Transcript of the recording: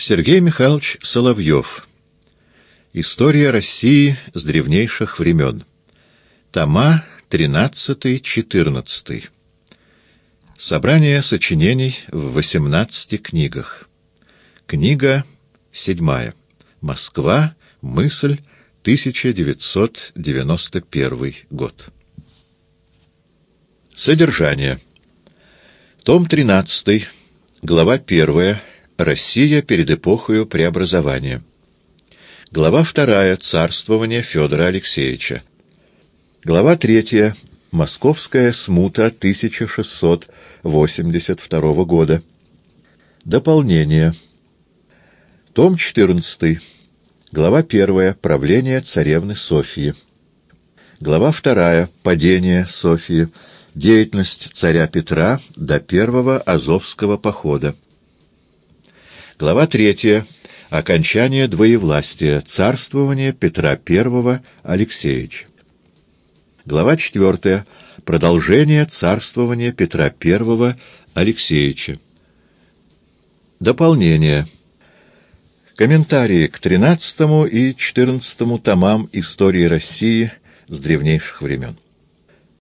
Сергей Михайлович Соловьев. История России с древнейших времен. Тома 13-14. Собрание сочинений в 18 книгах. Книга 7. Москва. Мысль. 1991 год. Содержание. Том 13. Глава 1. Россия перед эпохою преобразования. Глава 2. Царствование Федора Алексеевича. Глава 3. Московская смута 1682 года. Дополнение. Том 14. Глава 1. Правление царевны Софии. Глава 2. Падение Софии. Деятельность царя Петра до первого Азовского похода. Глава 3. Окончание двоевластия. Царствование Петра I Алексеевича. Глава 4. Продолжение царствования Петра I Алексеевича. Дополнение. Комментарии к 13 и 14 томам истории России с древнейших времен.